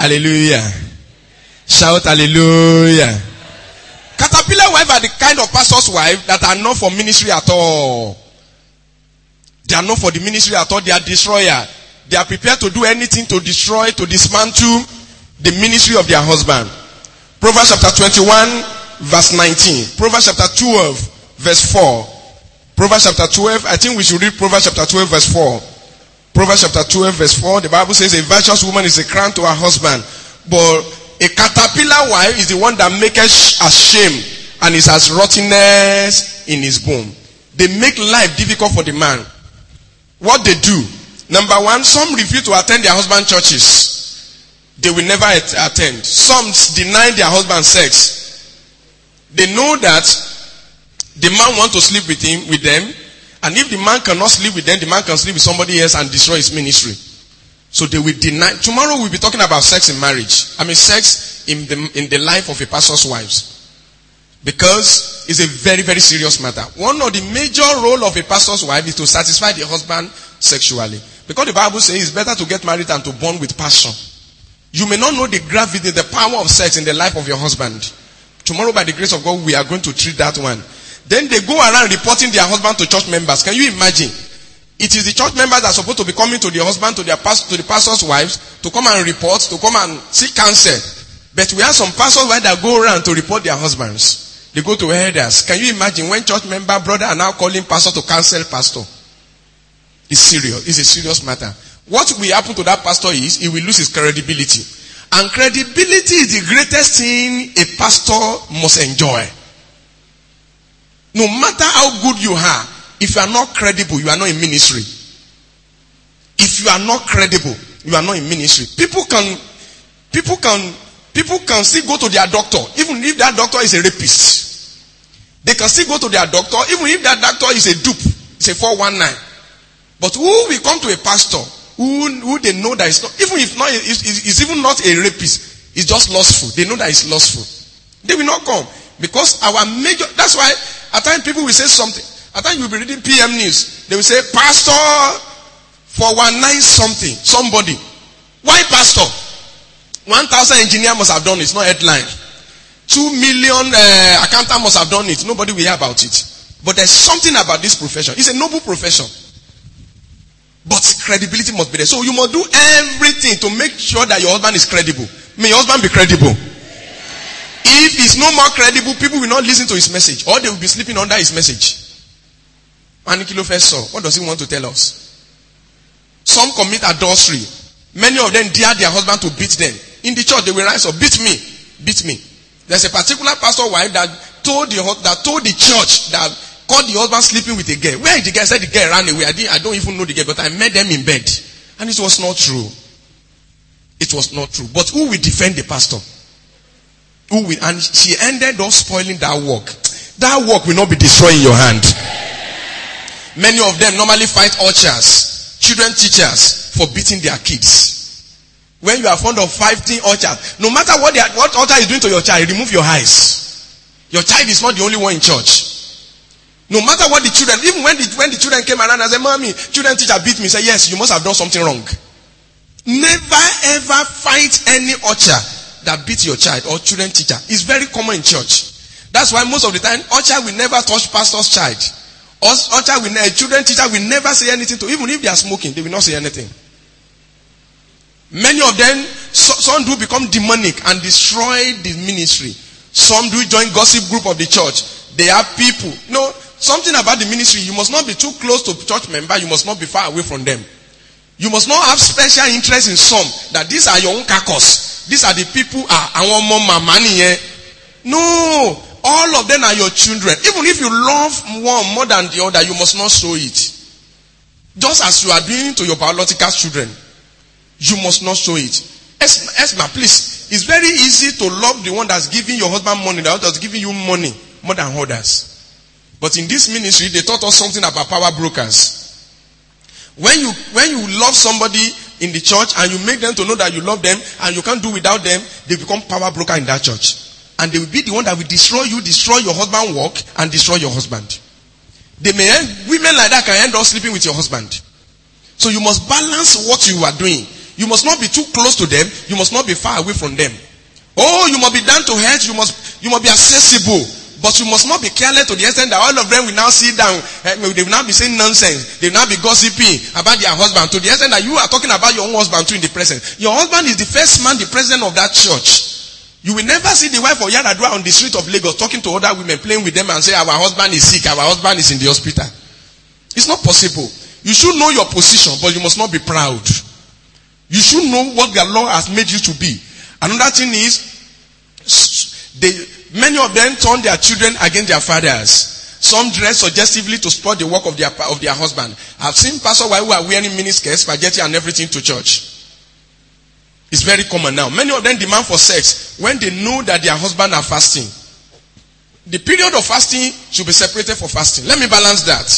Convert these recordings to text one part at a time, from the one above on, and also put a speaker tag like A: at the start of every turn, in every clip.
A: Hallelujah. Shout hallelujah. Caterpillar wife are the kind of pastor's wife that are not for ministry at all. They are not for the ministry at all. They are destroyer. They are prepared to do anything to destroy, to dismantle the ministry of their husband. Proverbs chapter 21 verse 19. Proverbs chapter 12 verse 4. Proverbs chapter 12, I think we should read Proverbs chapter 12 verse 4. Proverbs chapter 12 verse 4, the Bible says a virtuous woman is a crown to her husband, but a caterpillar wife is the one that maketh ashamed and is as rottenness in his bone. They make life difficult for the man. What they do, number one, some refuse to attend their husband churches. They will never attend. Some deny their husband sex. They know that the man want to sleep with him, with them, and if the man cannot sleep with them, the man can sleep with somebody else and destroy his ministry. So they will deny. Tomorrow we'll be talking about sex in marriage. I mean, sex in the, in the life of a pastor's wives. Because it's a very, very serious matter. One of the major role of a pastor's wife is to satisfy the husband sexually. Because the Bible says it's better to get married than to burn with passion. You may not know the gravity, the power of sex in the life of your husband. Tomorrow, by the grace of God, we are going to treat that one. Then they go around reporting their husband to church members. Can you imagine? It is the church members that are supposed to be coming to the husband, to their past, to the pastor's wives, to come and report, to come and seek counsel. But we have some pastors wives that go around to report their husbands. They go to elders. Can you imagine when church member, brother are now calling pastor to counsel pastor? It's serious. It's a serious matter. What will happen to that pastor is he will lose his credibility. And credibility is the greatest thing a pastor must enjoy. No matter how good you are, if you are not credible, you are not in ministry. If you are not credible, you are not in ministry. People can, people can, people can still go to their doctor, even if that doctor is a rapist. They can still go to their doctor, even if that doctor is a dupe, it's a 419. But who will come to a pastor who, who they know that is not, even if not, is even not a rapist, it's just lustful. They know that it's lustful. They will not come. Because our major, that's why at times people will say something. At times you'll be reading PM news. They will say, Pastor, for one nine something, somebody. Why pastor? 1,000 engineer must have done it. It's not headline. 2 million uh, accountant must have done it. Nobody will hear about it. But there's something about this profession. It's a noble profession. But credibility must be there. So you must do everything to make sure that your husband is credible. May your husband be credible. If he's no more credible, people will not listen to his message. Or they will be sleeping under his message. Anikilo first saw. What does he want to tell us? Some commit adultery. Many of them dare their husband to beat them. In the church, they will rise up, beat me, beat me. There's a particular pastor wife that told the that told the church that caught the husband sleeping with a girl. Where is the girl? Said the girl ran away. I, didn't, I don't even know the girl, but I met them in bed. And it was not true. It was not true. But who will defend the pastor? Who will, and she ended up spoiling that work. That work will not be destroyed in your hand. Many of them normally fight ushers, children teachers for beating their kids. When you are fond of fighting ushers, no matter what, are, what usher is doing to your child, remove your eyes. Your child is not the only one in church. No matter what the children, even when the, when the children came around and said, Mommy, children teacher beat me, say, Yes, you must have done something wrong. Never ever fight any usher that beats your child or children teacher. is very common in church. That's why most of the time, usher will never touch pastor's child. Usher will, children teacher will never say anything to, even if they are smoking, they will not say anything. Many of them, so, some do become demonic and destroy the ministry. Some do join gossip group of the church. They are people. No, something about the ministry. You must not be too close to church member. You must not be far away from them. You must not have special interest in some that these are your own carcass. These are the people ah, our mom money. No, all of them are your children. Even if you love one more than the other, you must not show it. Just as you are doing to your biological children. You must not show it. Esma, please. It's very easy to love the one that's giving your husband money, the one that's giving you money more than others. But in this ministry, they taught us something about power brokers. When you, when you love somebody in the church and you make them to know that you love them and you can't do without them, they become power broker in that church. And they will be the one that will destroy you, destroy your husband work, and destroy your husband. They may end, women like that can end up sleeping with your husband. So you must balance what you are doing. You must not be too close to them. You must not be far away from them. Oh, you must be down to earth. You must, you must be accessible. But you must not be careless to the extent that all of them will now sit down. eh, They will now be saying nonsense. They will now be gossiping about their husband to the extent that you are talking about your own husband too in the present. Your husband is the first man, the president of that church. You will never see the wife of Yaradua on the street of Lagos talking to other women, playing with them and say, our husband is sick, our husband is in the hospital. It's not possible. You should know your position, but you must not be proud. You should know what the Lord has made you to be. Another thing is, they, many of them turn their children against their fathers. Some dress suggestively to spoil the work of their, of their husband. I've seen pastors who are wearing miniskirts, spaghetti and everything to church. It's very common now. Many of them demand for sex when they know that their husband are fasting. The period of fasting should be separated for fasting. Let me balance that.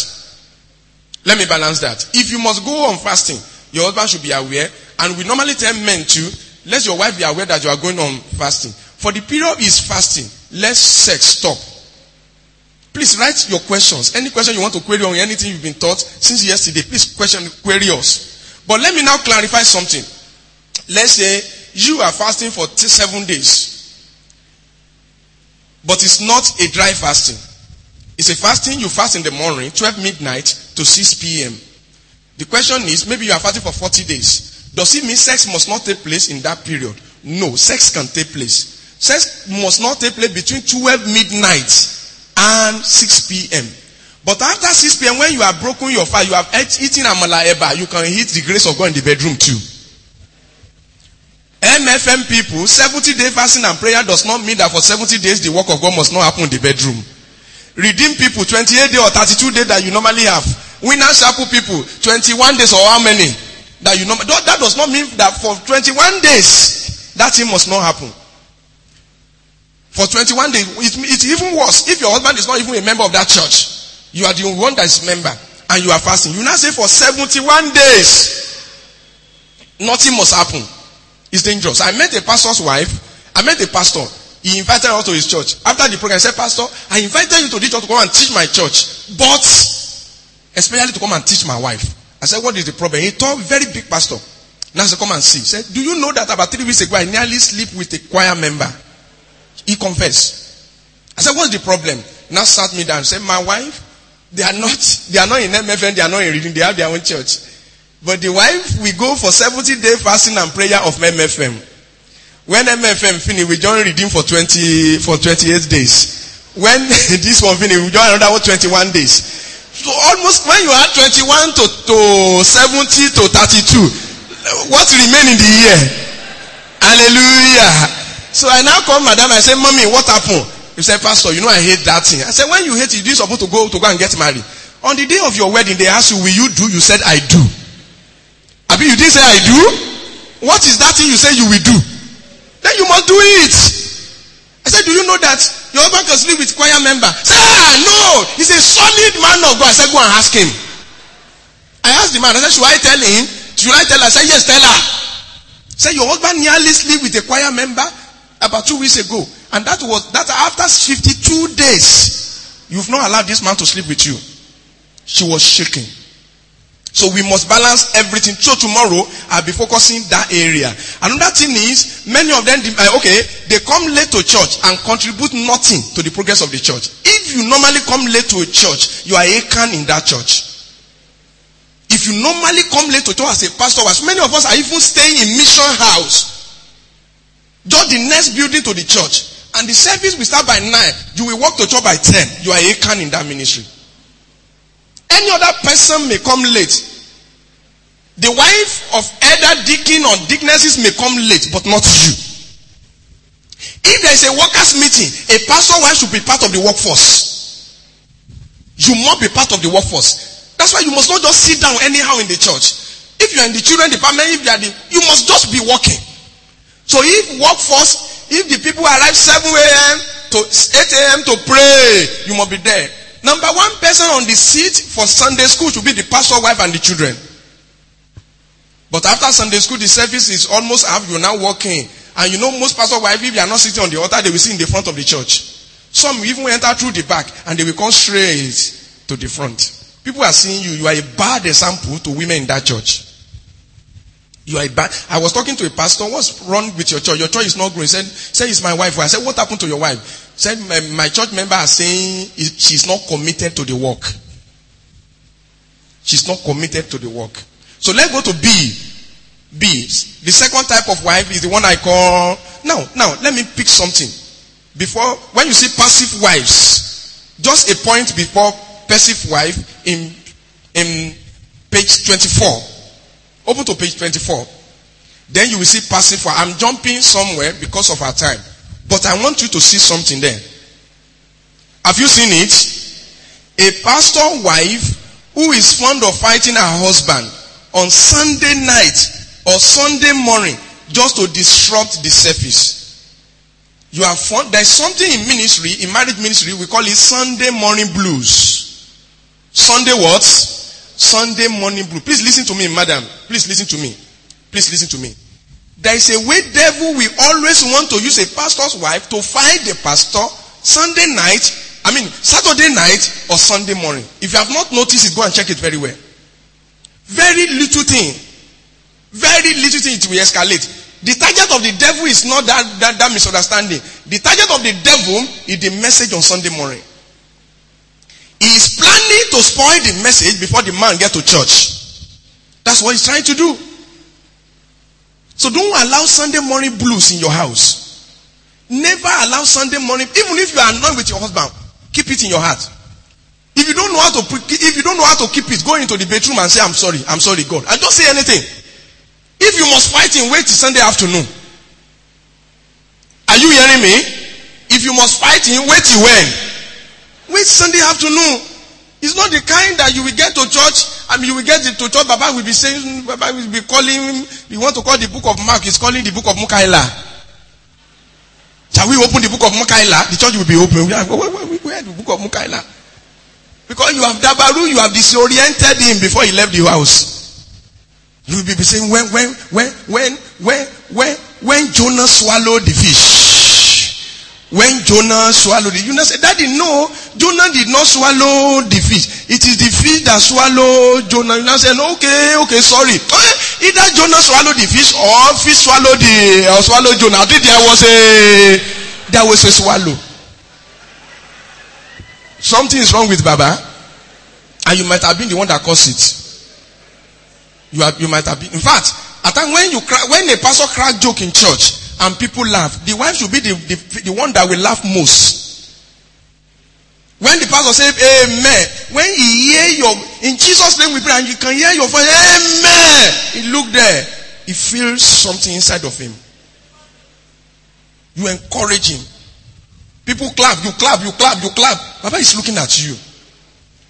A: Let me balance that. If you must go on fasting, your husband should be aware. And we normally tell men to let your wife be aware that you are going on fasting. For the period is fasting, let sex stop. Please write your questions. Any question you want to query on anything you've been taught since yesterday, please question, query us. But let me now clarify something. Let's say you are fasting for seven days, but it's not a dry fasting. It's a fasting you fast in the morning, 12 midnight to 6 p.m. The question is, maybe you are fasting for 40 days. Does it mean sex must not take place in that period? No, sex can take place. Sex must not take place between 12 midnight and 6 p.m. But after 6 p.m., when you have broken your fast, you have eaten amala eba, you can hit the grace of God in the bedroom too. MFM people, 70 day fasting and prayer does not mean that for 70 days the work of God must not happen in the bedroom. Redeem people, 28 day or 32 days that you normally have. Winner Chapel people, 21 days or how many? That you normally, that does not mean that for 21 days, that thing must not happen. For 21 days, it, it's even worse. If your husband is not even a member of that church, you are the one that is member and you are fasting. You now say for 71 days, nothing must happen. It's dangerous. I met a pastor's wife. I met a pastor. He invited her to his church. After the program, I said, Pastor, I invited you to this church to come and teach my church. But, especially to come and teach my wife. I said, what is the problem? He told very big pastor. Now I said, come and see. He said, do you know that about three weeks ago, I nearly sleep with a choir member? He confessed. I said, what's the problem? Now sat me down and said, my wife, they are not, they are not in MFM, they are not in reading, they have their own church. But the wife, we go for 70 day fasting and prayer of MFM. When MFM finish, we join redeem for 20, for 28 days. When this one finish, we join another one 21 days. So almost when you are 21 to, to 70 to 32, what remain in the year? Hallelujah. So I now call madam, I say, mommy, what happened? You say, pastor, you know I hate that thing. I said, when you hate it, you supposed to go to go and get married. On the day of your wedding, they asked you, will you do? You said, I do. Abi, you didn't say I do? What is that thing you say you will do? Then you must do it. I said, do you know that your husband can sleep with choir member? Say, ah, no, he's a solid man of God. I said, go and ask him. I asked the man, I said, should I tell him? Should I tell her? I said, yes, tell her. Say, your husband nearly sleep with a choir member about two weeks ago. And that was, that after 52 days, you've not allowed this man to sleep with you. She was shaking. So we must balance everything. So tomorrow I'll be focusing that area. Another thing is many of them, uh, okay, they come late to church and contribute nothing to the progress of the church. If you normally come late to a church, you are a can in that church. If you normally come late to church as a pastor, as many of us are even staying in mission house, just the next building to the church, and the service will start by nine. You will walk to church by ten. You are a can in that ministry. Any other person may come late. The wife of elder deacon or deaconesses may come late, but not you. If there is a workers meeting, a pastor wife should be part of the workforce. You must be part of the workforce. That's why you must not just sit down anyhow in the church. If you are in the children department, if you are the, you must just be working. So if workforce, if the people arrive 7 a.m. to 8 a.m. to pray, you must be there. Number one person on the seat for Sunday school should be the pastor wife and the children. But after Sunday school, the service is almost half. You're now working. And you know, most pastor wife, if you are not sitting on the altar, they will sit in the front of the church. Some even enter through the back and they will come straight to the front. People are seeing you. You are a bad example to women in that church. You are a bad. I was talking to a pastor. What's wrong with your church? Your church is not growing. Said, "Say it's my wife." I said, "What happened to your wife?" Said, "My, my church member is saying she's not committed to the work. She's not committed to the work." So let's go to B. B. The second type of wife is the one I call. Now, now let me pick something. Before, when you see passive wives, just a point before passive wife in in page twenty-four. Open to page 24. Then you will see passive. I'm jumping somewhere because of our time. But I want you to see something there. Have you seen it? A pastor wife who is fond of fighting her husband on Sunday night or Sunday morning just to disrupt the service. You are fond, there's something in ministry, in marriage ministry, we call it Sunday morning blues. Sunday what? Sunday morning blue. Please listen to me, madam. Please listen to me. Please listen to me. There is a way devil will always want to use a pastor's wife to fight the pastor Sunday night, I mean Saturday night or Sunday morning. If you have not noticed it, go and check it very well. Very little thing. Very little thing it will escalate. The target of the devil is not that, that, that misunderstanding. The target of the devil is the message on Sunday morning. He is planning to spoil the message before the man get to church. That's what he's trying to do. So don't allow Sunday morning blues in your house. Never allow Sunday morning, even if you are annoyed with your husband, keep it in your heart. If you don't know how to, if you don't know how to keep it, go into the bedroom and say, I'm sorry, I'm sorry, God. And don't say anything. If you must fight him, wait till Sunday afternoon. Are you hearing me? If you must fight him, wait till when? Wait Sunday afternoon. is not the kind that you will get to church I mean, you will get to church. Baba will be saying, Baba will be calling. You want to call the book of Mark? He's calling the book of Mukaila. Shall we open the book of Mukaila? The church will be open. Where, where, where the book of Mukaila? Because you have Dabaru, you have disoriented him before he left the house. You will be saying, when, when, when, when, when, when, when Jonah swallowed the fish. When Jonah swallowed it, Jonah said, Daddy, no, Jonah did not swallow the fish. It is the fish that swallowed Jonah. Jonah said, okay, okay, sorry. Okay, either Jonah swallowed the fish or fish swallowed the, or swallowed Jonah. I think there was a, there was a swallow. Something is wrong with Baba. And you might have been the one that caused it. You, have, you might have been. In fact, at time when you cry, when a pastor crack joke in church, and people laugh, the wife should be the, the, the one that will laugh most. When the pastor says amen, when he hear your, in Jesus' name we pray and you can hear your voice, amen. He look there, he feels something inside of him. You encourage him. People clap, you clap, you clap, you clap. Baba is looking at you.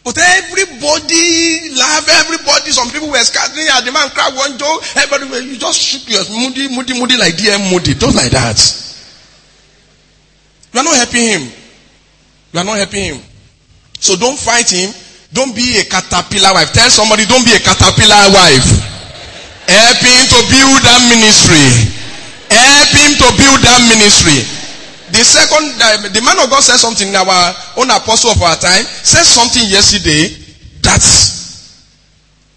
A: But everybody laugh, everybody, some people were scattering and the man cried one joke, everybody, you just shook your moody, moody, moody like DM moody, just like that. You are not helping him. You are not helping him. So don't fight him. Don't be a caterpillar wife. Tell somebody, don't be a caterpillar wife. Help him to build that ministry. Help him to build that ministry. The second, uh, the man of God said something, our own apostle of our time, said something yesterday that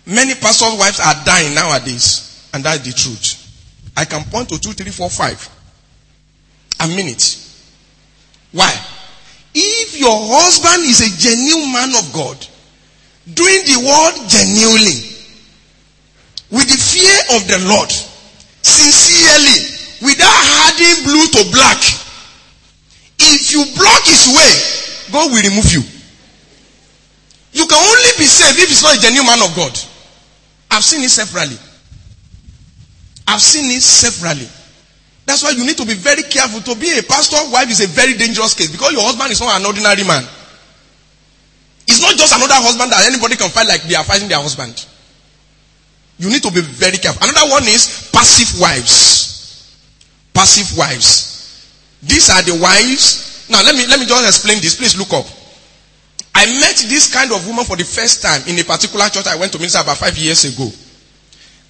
A: many pastors' wives are dying nowadays. And that's the truth. I can point to two, three, four, five. A minute. Why? If your husband is a genuine man of God, doing the word genuinely, with the fear of the Lord, sincerely, without adding blue to black, if you block his way, God will remove you. You can only be saved if it's not a genuine man of God. I've seen it severally. I've seen it severally. That's why you need to be very careful. To be a pastor wife is a very dangerous case because your husband is not an ordinary man. It's not just another husband that anybody can fight like they are fighting their husband. You need to be very careful. Another one is passive wives. Passive wives. These are the wives. Now let me let me just explain this. Please look up. I met this kind of woman for the first time in a particular church I went to minister about five years ago.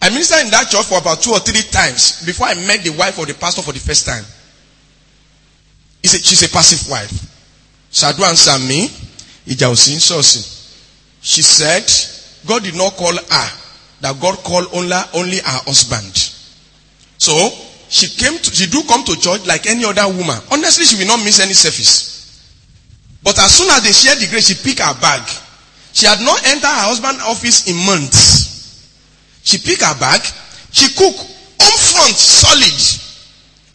A: I ministered in that church for about two or three times before I met the wife of the pastor for the first time. A, she's a passive wife. Shadu answered me. She said, God did not call her that God called only, only her husband. So, she came to, she do come to church like any other woman. Honestly, she will not miss any service. But as soon as they shared the grace, she picked her bag. She had not entered her husband's office in months. She picked her bag. She cooked home front, solid.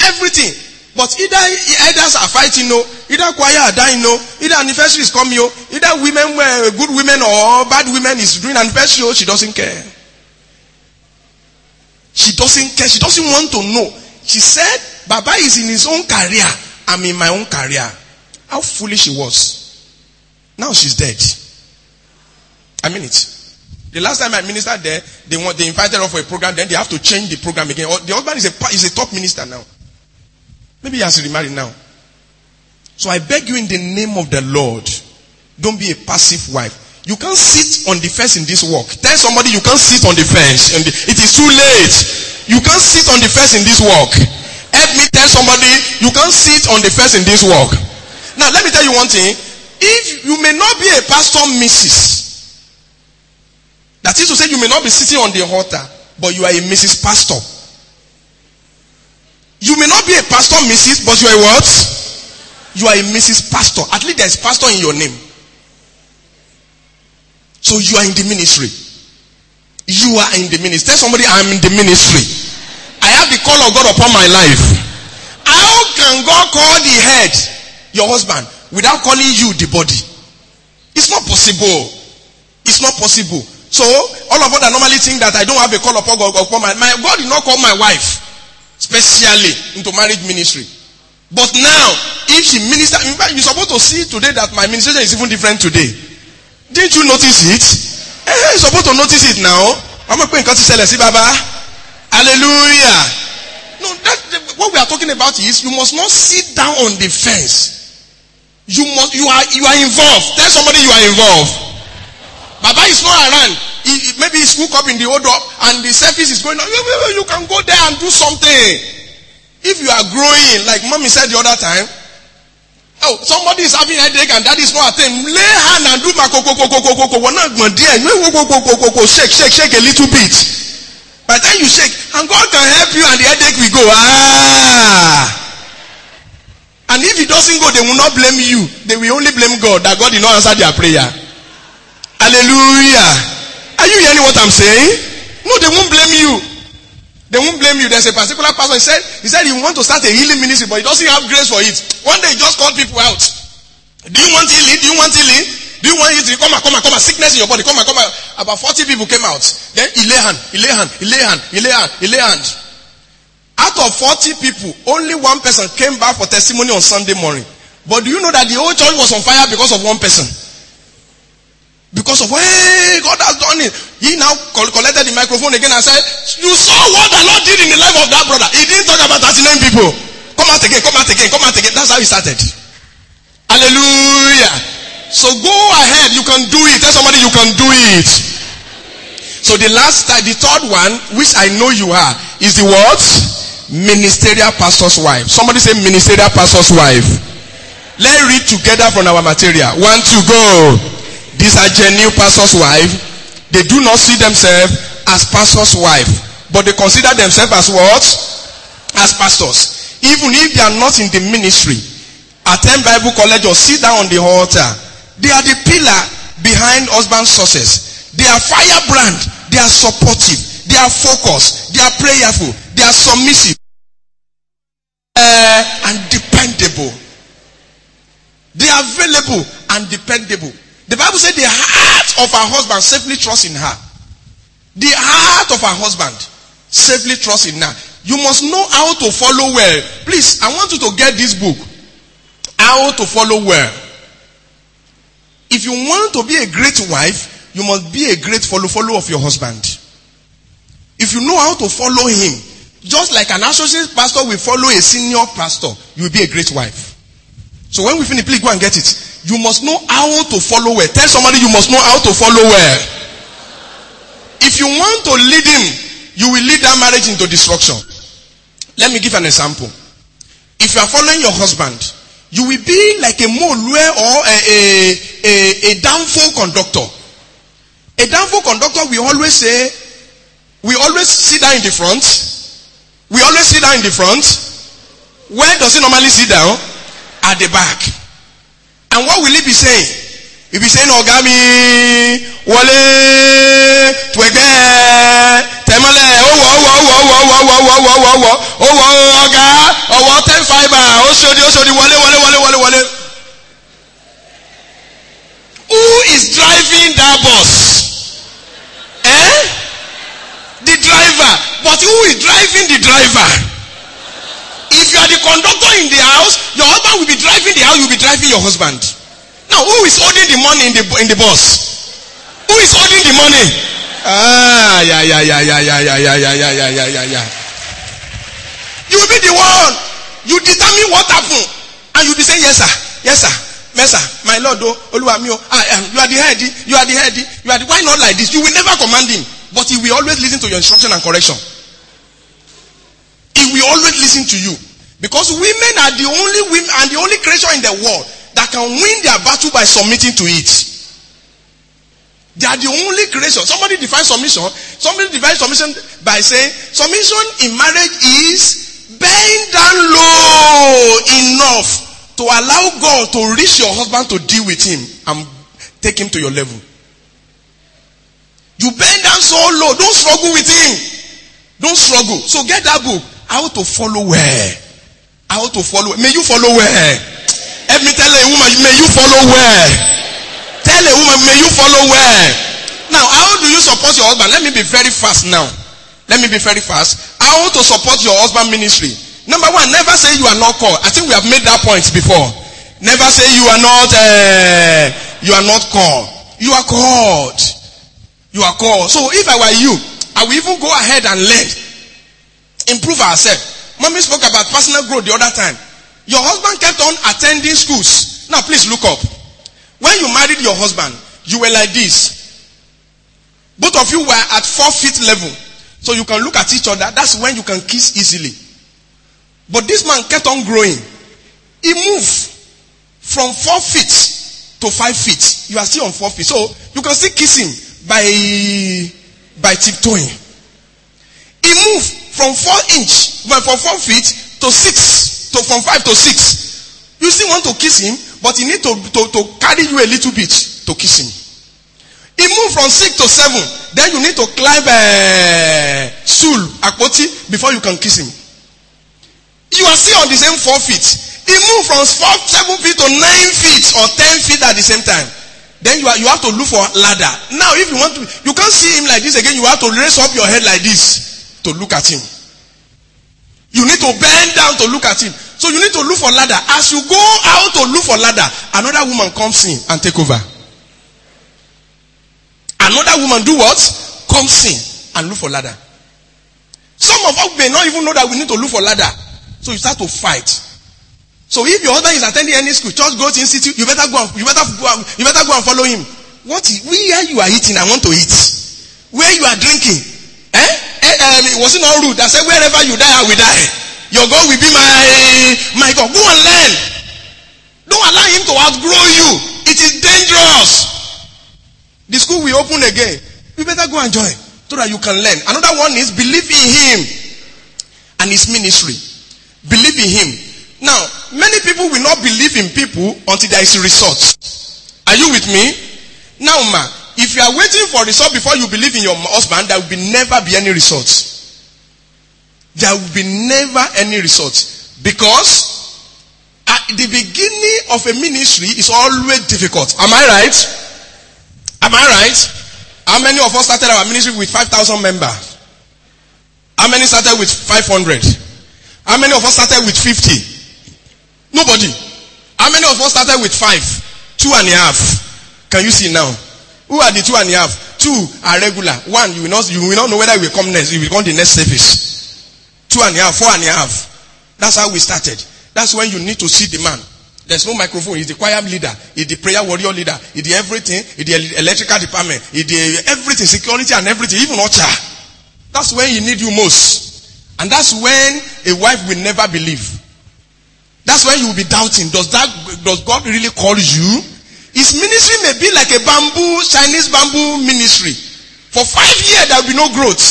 A: Everything. But either elders are fighting, no. Either choir are dying, no. Either anniversary is coming, no. Either women were good women or bad women is doing anniversary, oh, she doesn't care. She doesn't care. She doesn't want to know. She said, Baba is in his own career. I'm in my own career. How foolish she was. Now she's dead. I mean it. The last time I ministered there, they want they invited her for a program, then they have to change the program again. The husband is a is a top minister now. Maybe he has to remarry now. So I beg you in the name of the Lord, don't be a passive wife. You can't sit on the fence in this work. Tell somebody you can't sit on the fence. The, it is too late. You can't sit on the fence in this work. Help me tell somebody you can't sit on the fence in this work. Now let me tell you one thing. If you may not be a pastor, Mrs. That is to say, you may not be sitting on the altar, but you are a Mrs. Pastor. You may not be a pastor, Mrs., but you are what? You are a Mrs. Pastor. At least there is pastor in your name. So you are in the ministry. You are in the ministry. Tell somebody, I'm in the ministry. Call of God upon my life. How can God call the head, your husband, without calling you the body? It's not possible. It's not possible. So, all of us that normally think that I don't have a call upon God, upon my, my God did not call my wife specially into marriage ministry. But now, if she minister, you're supposed to see today that my ministration is even different today. Didn't you notice it? Eh, you're supposed to notice it now. I'm going to see Baba. Hallelujah. No, that, what we are talking about is you must not sit down on the fence. You must, you are, you are involved. Tell somebody you are involved. Baba is not around he, maybe he's woke up in the odor and the service is going on. You can go there and do something. If you are growing, like mommy said the other time, oh, somebody is having headache and that is not a thing. Lay hand and do my. We're not going there. Shake, shake, shake a little bit. By the time you shake, and God can help you and the headache will go. Ah. And if it doesn't go, they will not blame you. They will only blame God that God did not answer their prayer. Hallelujah. Are you hearing what I'm saying? No, they won't blame you. They won't blame you. There's a particular pastor. He said, he said he want to start a healing ministry, but he doesn't have grace for it. One day he just called people out. Do you want healing? Do you want healing? Do you want healing? Come on, come on, come on. Sickness in your body. Come on, come on. About 40 people came out. Then he lay hand, he lay hand, he lay hand, he lay hand, he lay hand. Out of 40 people, only one person came back for testimony on Sunday morning. But do you know that the whole church was on fire because of one person? Because of, hey, God has done it. He now collected the microphone again and said, you saw what the Lord did in the life of that brother. He didn't talk about 39 people. Come out again, come out again, come out again. That's how he started. Hallelujah. So go ahead. You can do it. Tell somebody you can do it. So the last, uh, the third one, which I know you are, is the what? Ministerial pastor's wife. Somebody say ministerial pastor's wife. Let's read together from our material. One, two, go. These are genuine pastor's wife. They do not see themselves as pastor's wife, but they consider themselves as what? As pastors. Even if they are not in the ministry, attend Bible college or sit down on the altar, they are the pillar behind husband's success. They are firebrand. They are supportive. They are focused. They are prayerful. They are submissive. Uh, and dependable. They are available and dependable. The Bible said the heart of her husband safely trusts in her. The heart of her husband safely trusts in her. You must know how to follow well. Please, I want you to get this book. How to follow well. If you want to be a great wife, you must be a great follow follow of your husband. If you know how to follow him, just like an associate pastor will follow a senior pastor, you will be a great wife. So when we finish, please go and get it. You must know how to follow well. Tell somebody you must know how to follow well. If you want to lead him, you will lead that marriage into destruction. Let me give an example. If you are following your husband, you will be like a molue or a, a, a, a downfall conductor. A downfall conductor will always say, We always sit down in the front. We always sit down in the front. Where does he normally sit down? At the back. And what will he be saying? He'll be saying, Ogami, Wale, Twege, Temale, Owo, Owo, Owo, Owo, Owo, Owo, Owo, Owo, Owo, Oga, Owo, Ten Fiber, Oshodi, Oshodi, Wale, Wale, Wale, Wale, Wale. Who is driving that bus? Eh? The driver. But who is driving the driver? If you are the conductor in the house, your husband will be driving the house, you'll be driving your husband. Now, who is holding the money in the in the bus? Who is holding the money? Ah, yeah, yeah, yeah, yeah, yeah, yeah, yeah, yeah, yeah, yeah, yeah, yeah. You will be the one. You determine what happened, and you'll be saying, yes, sir, yes, sir. Mesa, my Lord, oh, Oluwami, oh, I am. You are the head. You are the head. You are the. Why not like this? You will never command him, but he will always listen to your instruction and correction. He will always listen to you because women are the only women and the only creature in the world that can win their battle by submitting to it. They are the only creation. Somebody defines submission. Somebody defines submission by saying submission in marriage is bend down low enough to allow God to reach your husband to deal with him and take him to your level. You bend down so low. Don't struggle with him. Don't struggle. So get that book. How to follow where? How to follow. May you follow where? Let me tell a woman, may you follow where? Tell a woman, may you follow where? Now, how do you support your husband? Let me be very fast now. Let me be very fast. How to support your husband ministry? Number one, never say you are not called. I think we have made that point before. Never say you are not, uh, you are not called. You are called. You are called. So if I were you, I will even go ahead and learn. Improve ourselves. Mommy spoke about personal growth the other time. Your husband kept on attending schools. Now please look up. When you married your husband, you were like this. Both of you were at four feet level. So you can look at each other. That's when you can kiss easily. But this man kept on growing. He moved from four feet to five feet. You are still on four feet. So you can still kiss him by, by tiptoeing. He moved from four inch, well, from four feet to six, to from five to six. You still want to kiss him, but he need to, to, to carry you a little bit to kiss him. He moved from six to seven. Then you need to climb a stool, akpoti, before you can kiss him. You are still on the same four feet. He moved from four, seven feet to nine feet or ten feet at the same time. Then you, are, you have to look for ladder. Now, if you want to, you can't see him like this again. You have to raise up your head like this to look at him. You need to bend down to look at him. So you need to look for ladder. As you go out to look for ladder, another woman comes in and take over. Another woman do what? Comes in and look for ladder. Some of us may not even know that we need to look for ladder. So you start to fight. So if your husband is attending any school, church growth institute, you better go and you better go and, you better go and follow him. What where you are eating, I want to eat. Where you are drinking, eh? eh um, it not rude? I said, wherever you die, I will die. Your God will be my my God. Go and learn. Don't allow him to outgrow you. It is dangerous. The school will open again. You better go and join so that you can learn. Another one is believe in him and his ministry. Believe in him. Now, many people will not believe in people until there is a result. Are you with me? Now, ma, if you are waiting for result before you believe in your husband, there will be never be any results. There will be never any results. Because at the beginning of a ministry is always difficult. Am I right? Am I right? How many of us started our ministry with 5,000 members? How many started with 500? How many of us started with 50? Nobody. How many of us started with five? Two and a half. Can you see now? Who are the two and a half? Two are regular. One, you will not, you will not know whether he will come next. He will come the next service. Two and a half, four and a half. That's how we started. That's when you need to see the man. There's no microphone. He's the choir leader. He's the prayer warrior leader. He's the everything. He's the electrical department. He's the everything, security and everything, even Ocha. That's when he need you most. And that's when a wife will never believe. That's when you will be doubting. Does that, does God really call you? His ministry may be like a bamboo, Chinese bamboo ministry. For five years there will be no growth.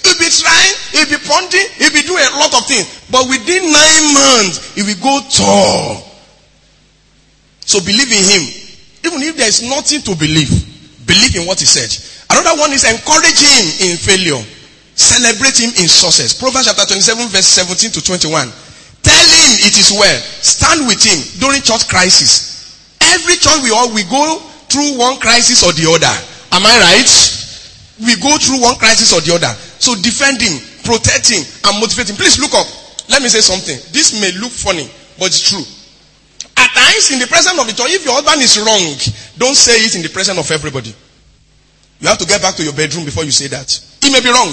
A: He'll be trying, he'll be pointing, he'll be doing a lot of things. But within nine months, he will go tall. So believe in him. Even if there is nothing to believe, believe in what he said. Another one is encourage him in failure. Celebrate him in success. Proverbs chapter 27 verse 17 to 21. Tell him it is well. Stand with him during church crisis. Every church we all, we go through one crisis or the other. Am I right? We go through one crisis or the other. So defend him, protect him, and motivate him. Please look up. Let me say something. This may look funny, but it's true. At times, in the presence of the church, if your husband is wrong, don't say it in the presence of everybody. You have to get back to your bedroom before you say that. He may be wrong.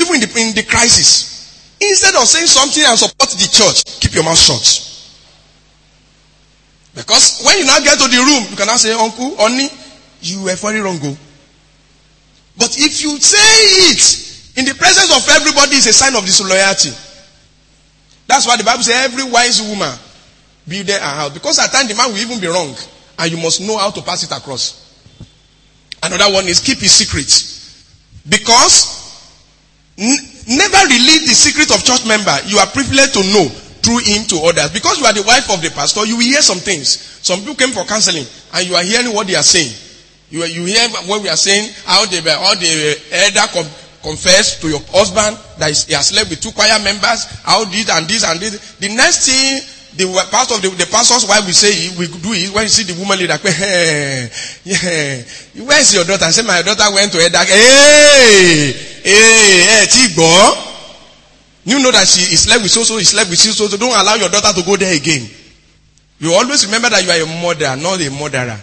A: Even in the, in the crisis. Instead of saying something and support the church, keep your mouth shut. Because when you now get to the room, you cannot say, Uncle, Oni, you were very wrong. Go. Oh. But if you say it in the presence of everybody, it's a sign of disloyalty. That's why the Bible says every wise woman build their house. Because at times the man will even be wrong. And you must know how to pass it across. Another one is keep his secret. Because never release the secret of church member. You are privileged to know through him to others. Because you are the wife of the pastor, you will hear some things. Some people came for counseling and you are hearing what they are saying. You, you hear what we are saying, how were, all the elder com, confess to your husband that he has slept with two choir members, how this and this and this. The next thing the pastor of the, the pastor's wife will say we do it when you see the woman leader eh, eh, eh, hey, yeah, where's your daughter? I say my daughter went to Edak. Hey, hey, hey, Tigbo. You know that she is slept with so so, he slept with so so. Don't allow your daughter to go there again. You always remember that you are a mother, not a murderer.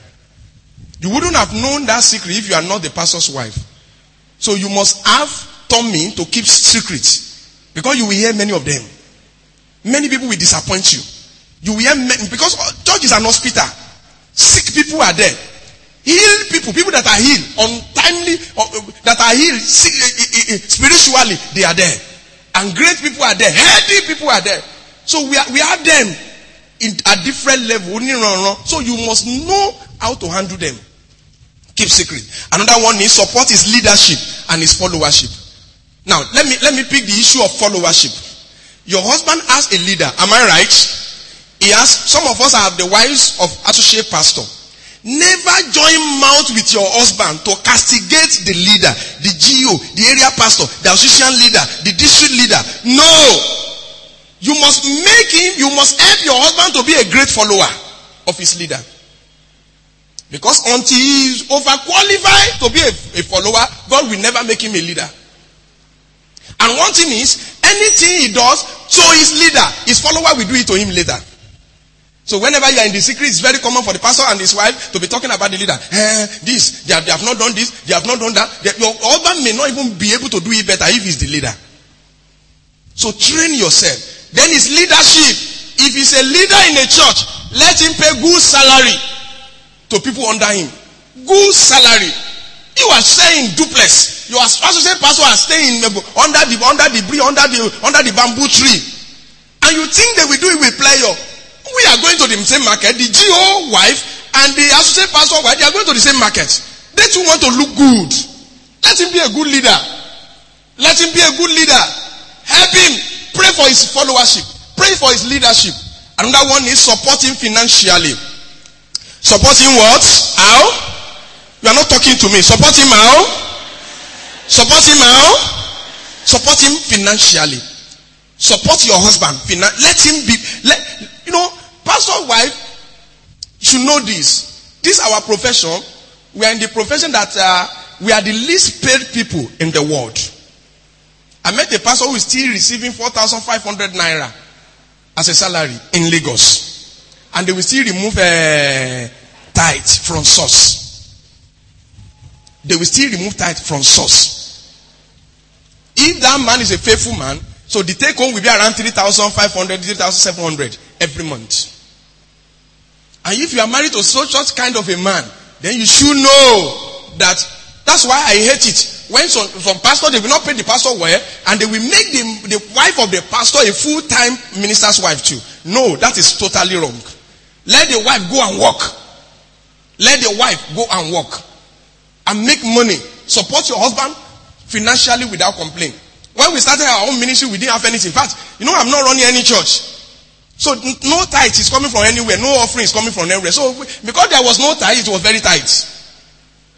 A: You wouldn't have known that secret if you are not the pastor's wife. So you must have tummy to keep secrets. Because you will hear many of them. Many people will disappoint you. You hear many, because church is an hospital. Sick people are there. Healed people, people that are healed, untimely, uh, that are healed eh, eh, spiritually, they are there. And great people are there. Healthy people are there. So we, are, we have them in a different level. So you must know how to handle them. Keep secret. Another one is support his leadership and his followership. Now, let me, let me pick the issue of followership. Your husband has a leader. Am I right? He some of us have the wives of associate pastor. Never join mouth with your husband to castigate the leader, the GO, the area pastor, the association leader, the district leader. No! You must make him, you must help your husband to be a great follower of his leader. Because until he is overqualified to be a, a follower, God will never make him a leader. And one thing is, anything he does to his leader, his follower will do it to him later. So whenever you are in the secret, it's very common for the pastor and his wife to be talking about the leader. Eh, this, they have, they have, not done this, they have not done that. They, your husband may not even be able to do it better if he's the leader. So train yourself. Then his leadership. If he's a leader in a church, let him pay good salary to people under him. Good salary. You are staying duplex. You Your associate pastor are staying under the under the under the under the bamboo tree, and you think they will do it with pleasure. The same market. The GO wife and the associate pastor wife, they are going to the same market. They too want to look good. Let him be a good leader. Let him be a good leader. Help him. Pray for his followership. Pray for his leadership. Another one is support him financially. Support him what? How? You are not talking to me. Support him how? Support him how? Support him financially. Support your husband. Let him be. Let you know, pastor wife should know this. This our profession. We are in the profession that uh, we are the least paid people in the world. I met a pastor who is still receiving 4,500 naira as a salary in Lagos and they will still remove uh, tithe from source. They will still remove tithe from source. If that man is a faithful man, so the take home will be around 3,500, 3,700 every month. And if you are married to such kind of a man, then you should know that that's why I hate it. When some, some pastor, they will not pay the pastor well, and they will make the, the wife of the pastor a full-time minister's wife too. No, that is totally wrong. Let the wife go and work. Let the wife go and work. And make money. Support your husband. financially without complaint. When we started our own ministry, we didn't have anything. In fact, you know, I'm not running any church. So no tithe is coming from anywhere. No offering is coming from anywhere. So because there was no tithe, it was very tight.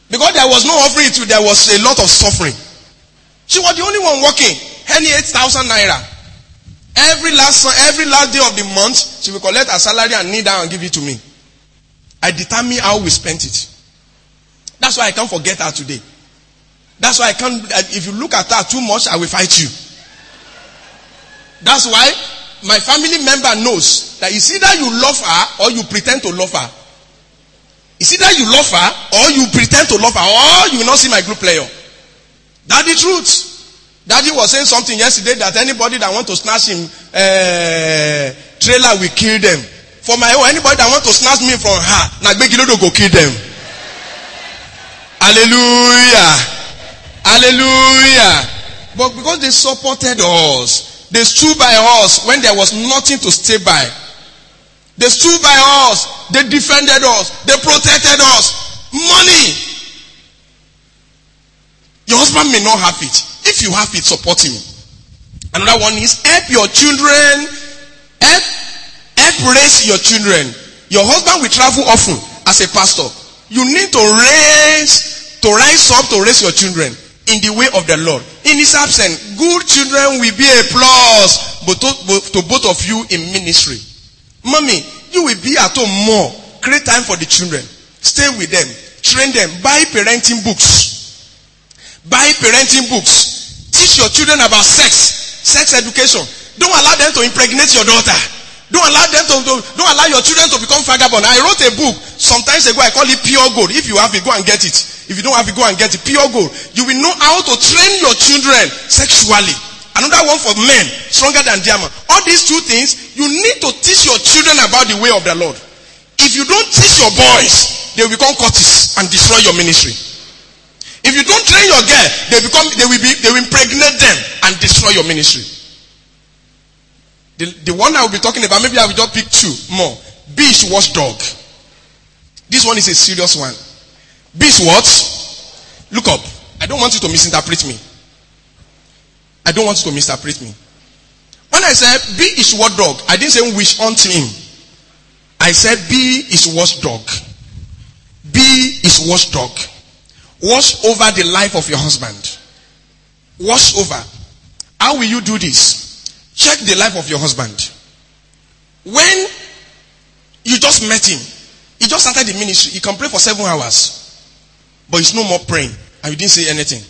A: Because there was no offering, there was a lot of suffering. She was the only one working. Any 8,000 naira. Every last, every last day of the month, she will collect her salary and kneel down and give it to me. I determine how we spent it. That's why I can't forget her today. That's why I can't, uh, if you look at her too much, I will fight you. That's why my family member knows that it's either you love her or you pretend to love her. It's either you love her or you pretend to love her or you will not see my group player. That's the truth. Daddy was saying something yesterday that anybody that want to snatch him uh, trailer will kill them. For my own, anybody that want to snatch me from her, now go kill them. Hallelujah. Hallelujah. But because they supported us, they stood by us when there was nothing to stay by. They stood by us. They defended us. They protected us. Money. Your husband may not have it. If you have it, support him. Another one is help your children. Help, help raise your children. Your husband will travel often as a pastor. You need to raise, to rise up to raise your children in the way of the Lord. In his absence, good children will be a plus but to, to both of you in ministry. Mommy, you will be at home more. Create time for the children. Stay with them. Train them. Buy parenting books. Buy parenting books. Teach your children about sex. Sex education. Don't allow them to impregnate your daughter. Don't allow them to, to, don't allow your children to become vagabond. I wrote a book sometimes ago. I call it pure gold. If you have it, go and get it. If you don't have it, go and get it. Pure gold. You will know how to train your children sexually. Another one for men, stronger than diamond. All these two things, you need to teach your children about the way of the Lord. If you don't teach your boys, they will become cultists and destroy your ministry. If you don't train your girl, they become they will be they will impregnate them and destroy your ministry. The, the one I will be talking about, maybe I will just pick two more. Beast watchdog. This one is a serious one. Beast what? Look up. I don't want you to misinterpret me. I don't want you to misinterpret me. When I said is watchdog, I didn't say which hunt him. I said B is watchdog. B is watchdog. Watch over the life of your husband. Watch over. How will you do this? Check the life of your husband. When you just met him, he just started the ministry, he can pray for seven hours, but he's no more praying, and you didn't say anything.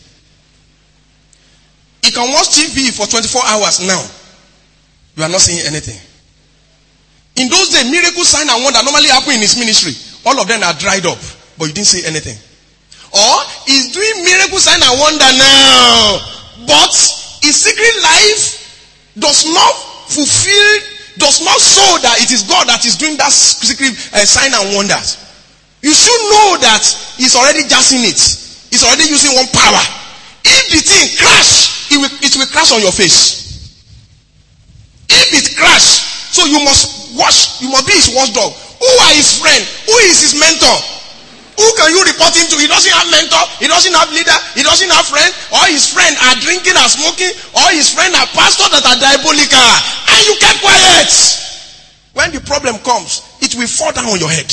A: He can watch TV for 24 hours now. You are not saying anything. In those days, miracle sign and wonder normally happen in his ministry. All of them are dried up, but you didn't say anything. Or he's doing miracle sign and wonder now, but his secret life does not fulfill, does not show that it is God that is doing that secret uh, sign and wonders. You should know that He's already jazzing it. He's already using one power. If the thing crash, it will, it will crash on your face. If it crash, so you must watch, you must be his watchdog. Who are his friend? Who is his mentor? Who can you report him to? He doesn't have mentor. He doesn't have leader. He doesn't have friend. All his friends are drinking and smoking. All his friends are pastors that are diabolical. And you kept quiet. When the problem comes, it will fall down on your head.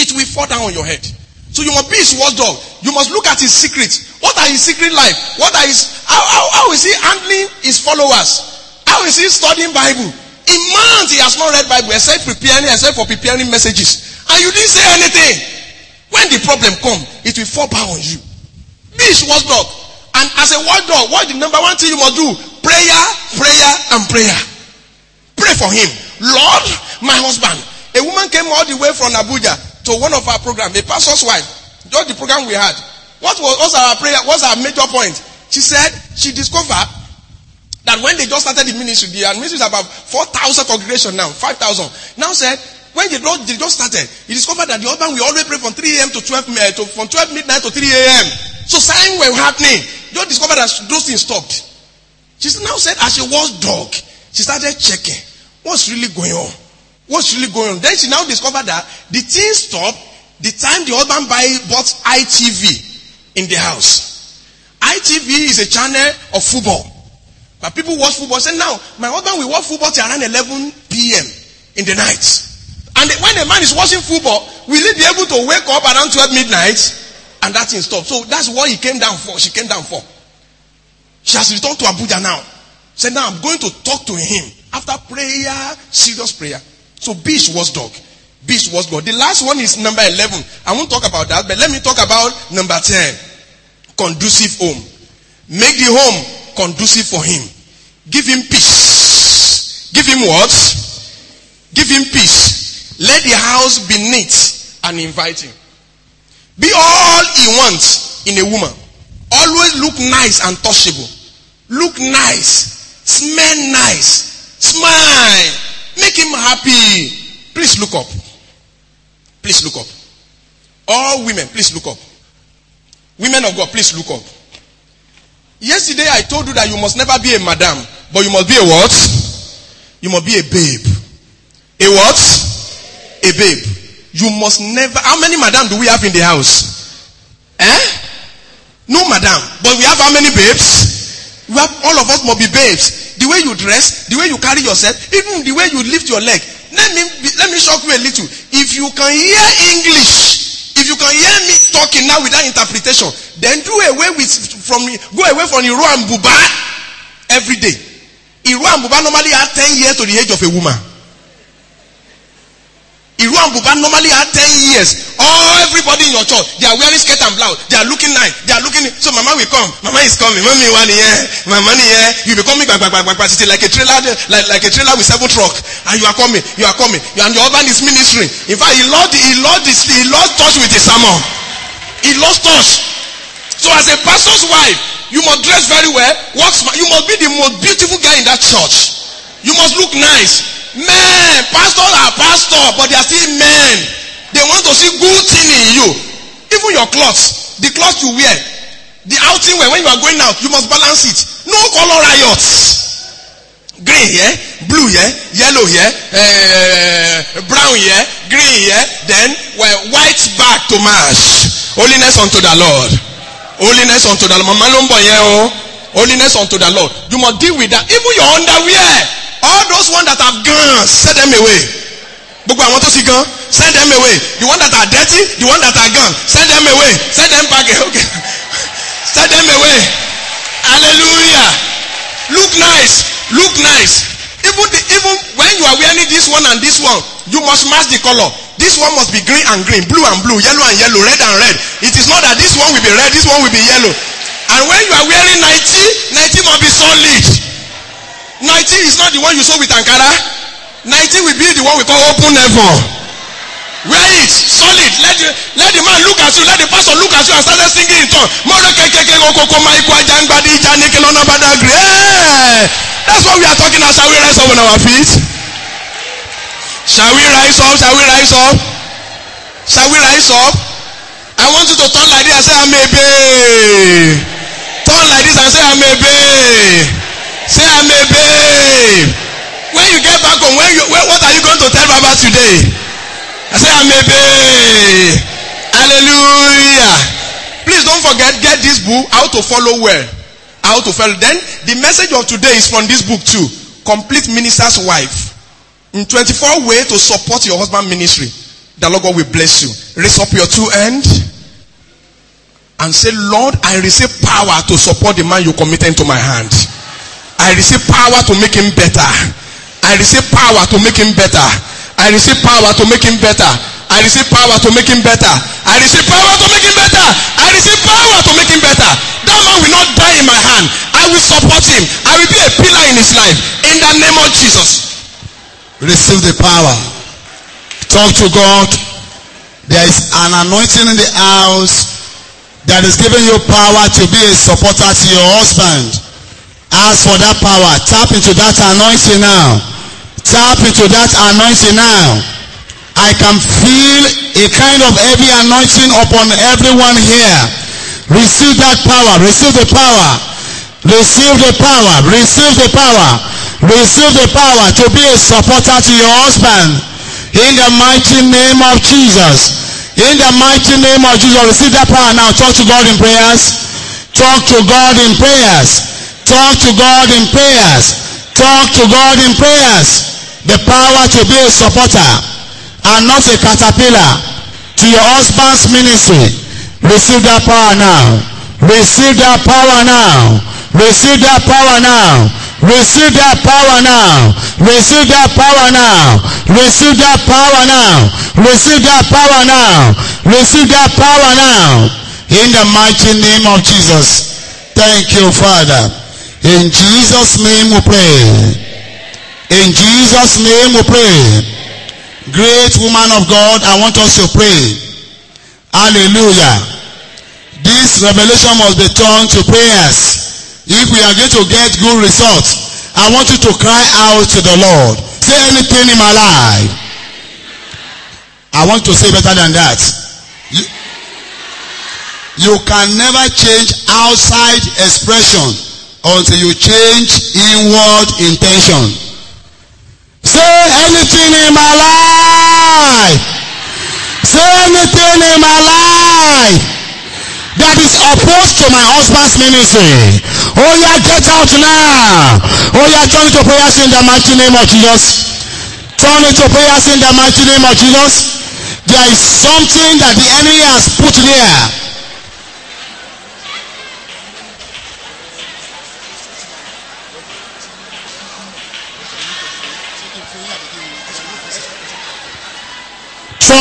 A: It will fall down on your head. So you must be his watchdog. You must look at his secrets. What are his secret life? What are his, how, how, how is he handling his followers? How is he studying Bible? In months he has not read Bible except preparing, except for preparing messages. And you didn't say anything. When the problem come, it will fall back on you. Be his watchdog. And as a watchdog, what the number one thing you must do? Prayer, prayer, and prayer. Pray for him. Lord, my husband. A woman came all the way from Abuja to one of our programs, a pastor's wife. Just the program we had. What was, our prayer? What's our major point? She said she discovered that when they just started the ministry, the ministry is about 4,000 congregation now, 5,000. Now said, when they just started, he discovered that the husband will always pray from 3 a.m. to 12 uh, to, from 12 midnight to 3 a.m. So signs were happening. Just discovered that those things stopped. She now said, as she was dog, she started checking what's really going on. What's really going on? Then she now discovered that the thing stopped the time the husband buy, bought ITV in the house. ITV is a channel of football. But people watch football. Say now, my husband will watch football till around 11 p.m. in the night. And when a man is watching football, will he be able to wake up around 12 midnight? And that thing stop. So that's what he came down for. She came down for. She has returned to Abuja now. Said now I'm going to talk to him after prayer, serious prayer. So Bish was dog. Bish was God. The last one is number 11. I won't talk about that, but let me talk about number 10. Conducive home. Make the home conducive for him. Give him peace. Give him what? Give him peace. Let the house be neat and inviting. Be all he wants in a woman. Always look nice and touchable. Look nice. Smell nice. Smile. Make him happy. Please look up. Please look up. All women, please look up. Women of God, please look up. Yesterday I told you that you must never be a madam, but you must be a what? You must be a babe. A what? A babe. You must never. How many madam do we have in the house? Eh? No madam. But we have how many babes? We have all of us must be babes. The way you dress, the way you carry yourself, even the way you lift your leg. Let me let me shock you a little. If you can hear English, if you can hear me talking now without interpretation, then do away with from go away from Iro and Buba every day. Iro and Buba normally add 10 years to the age of a woman. Iru and normally had 10 years. All everybody in your church, they are wearing skirt and blouse. They are looking nice. They are looking. So mama will come. Mama is coming. Mommy one here. Mama here. You be coming back, back, back, back, back. like a trailer, like, like a trailer with seven truck. And you are coming. You are coming. You, and your husband is ministering. In fact, he lost, he lost, this, he lost touch with his sermon. He lost touch. So as a pastor's wife, you must dress very well. Work smart. You must be the most beautiful guy in that church. You must look nice. Men, pastors are pastors, but they are still men. They want to see good thing in you. Even your clothes, the clothes you wear, the outing wear when you are going out, you must balance it. No color riots. Green here, blue here, yellow here, uh, brown here, green here, then well, white back to mash. Holiness unto the Lord. Holiness unto the Lord. Holiness unto the Lord. You must deal with that. Even your underwear. All those ones that have gone send them away. Gbogbo àwọn tó ti gan send them away. The one that are dirty the one that are gone send them away. Send them back okay. Send them away. Hallelujah. Look nice look nice. Even the even when you are wearing this one and this one you must match the color. This one must be green and green blue and blue yellow and yellow red and red. It is not that this one will be red this one will be yellow. And when you are wearing ninety ninety must be solid 19 is not the one you saw with Ankara. 19 will be the one we call open heaven. Wear it solid. Let the, let the man look at you. Let the pastor look at you and start singing in tongues. That's what we are talking about. Shall we rise up on our feet? Shall we rise up? Shall we rise up? Shall we rise up? I want you to turn like this and say, I'm a babe. Turn like this and say, I'm a babe. Say, I'm a babe. When you get back home, when you, when, what are you going to tell Baba today? I say, I'm a babe. Hallelujah. Please don't forget, get this book, How to Follow Well. How to follow. Then, the message of today is from this book too. Complete Minister's Wife. In 24 ways to support your husband ministry. The Lord God will bless you. Raise up your two hands and say, Lord, I receive power to support the man you committed into my hand. I receive power to make him better. I receive power to make him better. I receive power to make him better. I receive power to make him better. I receive power to make him better. I receive power to make him better. That man will not die in my hand. I will support him. I will be a pillar in his life. In the name of Jesus.
B: Receive the power. Talk to God. There is an anointing in the house that is giving you power to be a supporter to your husband. Ask for that power. Tap into that anointing now. Tap into that anointing now. I can feel a kind of heavy anointing upon everyone here. Receive that power. Receive the power. Receive the power. Receive the power. Receive the power to be a supporter to your husband. In the mighty name of Jesus. In the mighty name of Jesus. Receive that power now. Talk to God in prayers. Talk to God in prayers. Talk to God in prayers. Talk to God in prayers. The power to be a supporter and not a caterpillar to your husband's ministry. Receive that power now. Receive that power now. Receive that power now. Receive that power now. Receive that power now. Receive that power now. Receive that power now. Receive that power now. In the mighty name of Jesus. Thank you, Father. In Jesus' name we pray. In Jesus' name we pray. Great woman of God, I want us to pray. Hallelujah. This revelation must be turned to prayers. If we are going to get good results, I want you to cry out to the Lord. Say anything in my life. I want to say better than that. You, you can never change outside expression until you change inward intention. Say anything in my life. Say anything in my life that is opposed to my husband's ministry. Oh yeah, get out now. Oh yeah, turn it to prayers in the mighty name of Jesus. Turn it to prayers in the mighty name of Jesus. There is something that the enemy has put there.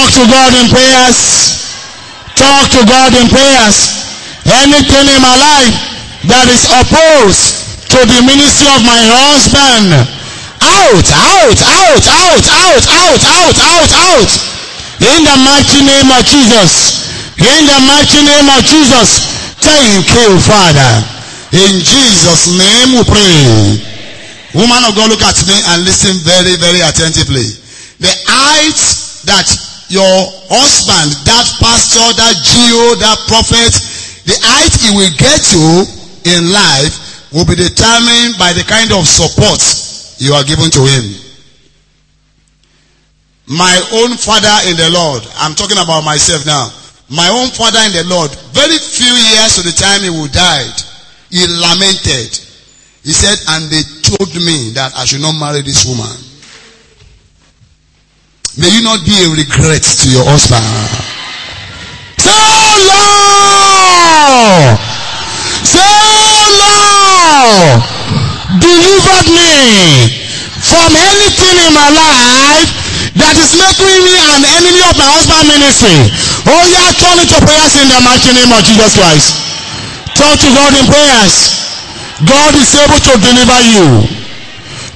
B: Talk to God in prayers. Talk to God in prayers. Anything in my life that is opposed to the ministry of my husband. Out, out, out, out, out, out, out, out, out. In the mighty name of Jesus. In the mighty name of Jesus. Thank you, Father. In Jesus' name we pray. Woman of God, look at me and listen very, very attentively. The height that your husband, that pastor, that GO, that prophet, the height he will get to in life will be determined by the kind of support you are given to him. My own father in the Lord, I'm talking about myself now. My own father in the Lord, very few years to the time he would died, he lamented. He said, and they told me that I should not marry this woman. May you not be a regret to your husband. Say, Lord! Say, Lord! Deliver me from anything in my life that is making me an enemy of my husband ministry. Oh yeah, turn it to prayers in the mighty name of Jesus Christ. Turn to God in prayers. God is able to deliver you.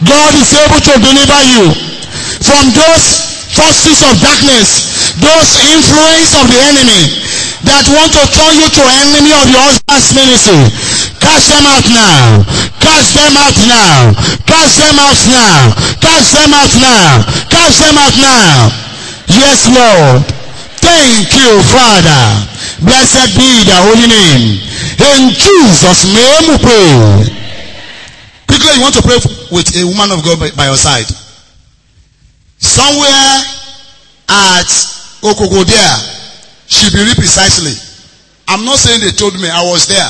B: God is able to deliver you from those forces of darkness, those influence of the enemy that want to turn you to enemy of your husband's ministry. Cast them out now. Cast them out now. Cast them out now. Cast them out now. Cast them out now. Yes, Lord. Thank you, Father. Blessed be the holy name. In Jesus' name we pray. Quickly, you want to pray with a woman of God by, by your side. Somewhere at Okoko there, Shibiri precisely. I'm not saying they told me, I was there.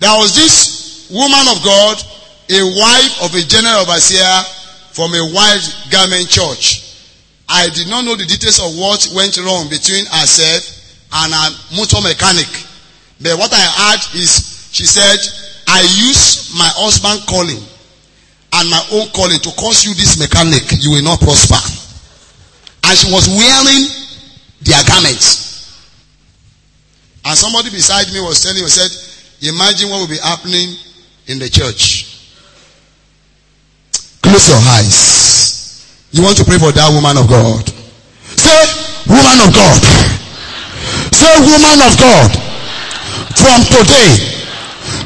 B: There was this woman of God, a wife of a general overseer from a white garment church. I did not know the details of what went wrong between herself and a motor mechanic. But what I heard is she said, I use my husband calling and my own calling to cause you this mechanic, you will not prosper. And she was wearing their garments. And somebody beside me was telling me, said, imagine what will be happening in the church. Close your eyes. You want to pray for that woman of God. Say, woman of God. Say, woman of God. From today,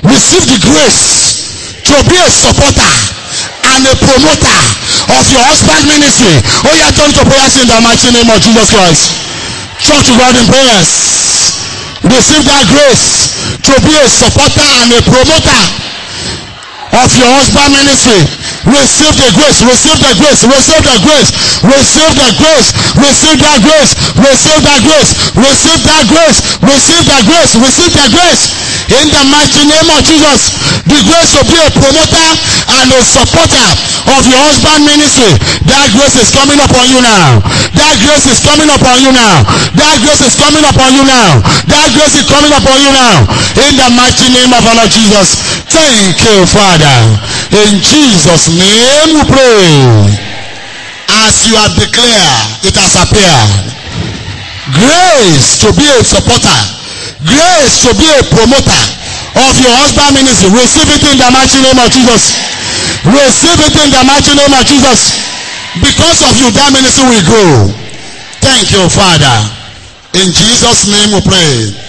B: receive the grace to be a supporter and a promoter of your husband ministry. Oh yeah, turn to prayers in the mighty name of Jesus Christ. Talk to God in prayers. Receive that grace to be a supporter and a promoter of your husband ministry. Receive the grace, receive the grace, receive the grace, receive the grace, receive that grace, receive that grace, receive that grace, receive that grace, receive that grace. In the mighty name of Jesus, the grace to be a promoter and a supporter of your husband ministry. That grace is coming upon you now. That grace is coming upon you now. That grace is coming upon you now. That grace is coming upon you now. In the mighty name of our Lord Jesus. Thank you, Father. In Jesus' name we pray. As you have declared, it has appeared. Grace to be a supporter. Grace to be a promoter of your husband ministry. Receive it in the mighty name of Jesus. Receive it in the mighty name of Jesus. Because of you, that ministry will grow. Thank you, Father. In Jesus' name we pray.